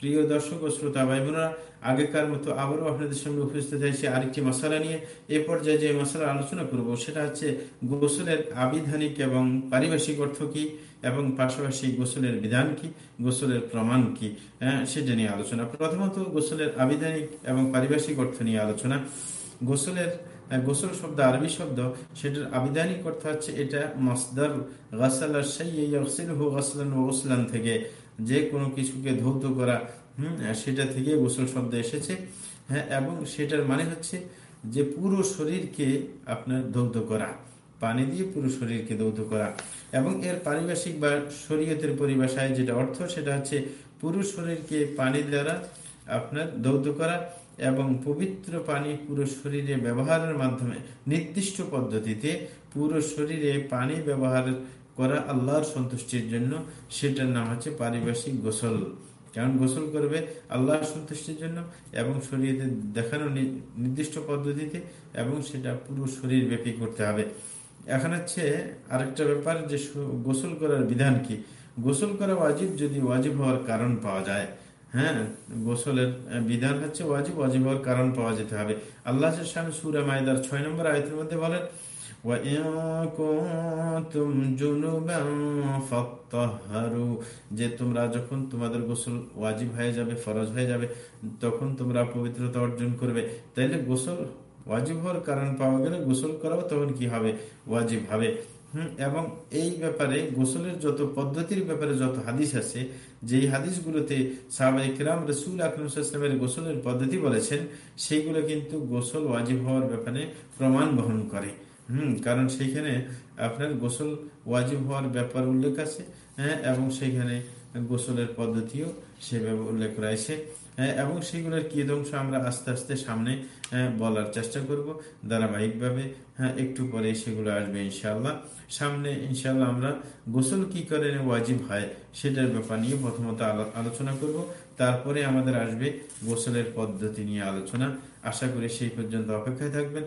প্রিয় দর্শক ও শ্রোতা ভাই বোনেরা আগেকার মতো আবারও আপনাদের সামনে উপস্থিত হয়েছে আরেকটি মশালা নিয়ে। এ পর্যায়ে যে মশালা আলোচনা করব সেটা হচ্ছে গোসলের আবিধানিক এবং পারিভাষিক অর্থ কি এবং পাশাপাশি গোসলের বিধান কি গোসলের প্রমাণ কি হ্যাঁ, সেটা নিয়ে আলোচনা। প্রথমত গোসলের আবিধানিক এবং পারিভাষিক অর্থ নিয়ে আলোচনা। গোসলের গোসল শব্দ, আরবি শব্দ, সেটার আবিধানিক অর্থ হচ্ছে এটা মসদার গাসালান থেকে যে কোনো কিছুকে ধৌত করা, হম সেটা থেকে গোসল শব্দ এসেছে। হ্যাঁ এবং সেটার মানে হচ্ছে যে পুরো শরীরকে আপনার ধৌত করা, পানি দিয়ে পুরো শরীরকে দৌত করা। এবং এর পারিভাষিক বা শরীয়তের পরিভাষায় যেটা অর্থ, সেটা হচ্ছে পুরো শরীরকে পানি দ্বারা আপনার দৌত করা এবং পবিত্র পানি পুরো শরীরে ব্যবহারের মাধ্যমে নির্দিষ্ট পদ্ধতিতে পুরো শরীরে পানি ব্যবহার করা আল্লাহর সন্তুষ্টির জন্য, সেটার নাম হচ্ছে পারিভাষিক গোসল। কারণ গোসল করবে? আল্লাহর সন্তুষ্টির জন্য এবং শরীরে দেখানো নির্দিষ্ট পদ্ধতিতে এবং সেটা পুরো শরীর ব্যাপী করতে হবে। এখন হচ্ছে আরেকটা ব্যাপার যে গোসল করার বিধান কি? গোসল করা ওয়াজিব যদি ওয়াজিব হওয়ার কারণ পাওয়া যায় হ্যাঁ গোসলের বিধান হচ্ছে ওয়াজিব ওয়াজিব হওয়ার কারণ পাওয়া যেতে হবে। আল্লাহ সুরা মায়দার ছয় নম্বর আয়তের মধ্যে বলেন যে তোমরা যখন তোমাদের গোসল ওয়াজিব হয়ে যাবে, ফরজ হয়ে যাবে, তখন তোমরা পবিত্রতা অর্জন করবে। তাইলে গোসল ওয়াজিব হওয়ার কারণ পাওয়া গেলে গোসল করাও তখন কি হবে? ওয়াজিব হবে। এবং এই ব্যাপারে গোসলের যত পদ্ধতির ব্যাপারে যত হাদিস আছে, যেই হাদিসগুলোতে সাহাবাইকরাম রসুল আকরমের গোসলের পদ্ধতি বলেছেন, সেইগুলো কিন্তু গোসল ওয়াজিব হওয়ার ব্যাপারে প্রমাণ বহন করে। হম, কারণ সেইখানে আপনার গোসল ওয়াজিব হওয়ার ব্যাপার উল্লেখ আছে হ্যাঁ এবং সেইখানে গোসলের পদ্ধতিও সেভাবে উল্লেখ রয়েছে। এবং সেগুলোর কি অংশ আমরা আস্তে আস্তে সামনে হ্যাঁ, বলার চেষ্টা করব। ধারাবাহিকভাবে হ্যাঁ একটু পরে সেগুলো আসবে ইনশাল্লাহ সামনে ইনশাল্লাহ আমরা গোসল কি করে ওয়াজিব হয় সেটার ব্যাপার নিয়ে প্রথমত আলোচনা করব। তারপরে আমাদের আসবে গোসলের পদ্ধতি নিয়ে আলোচনা। আশা করি সেই পর্যন্ত অপেক্ষায় থাকবেন।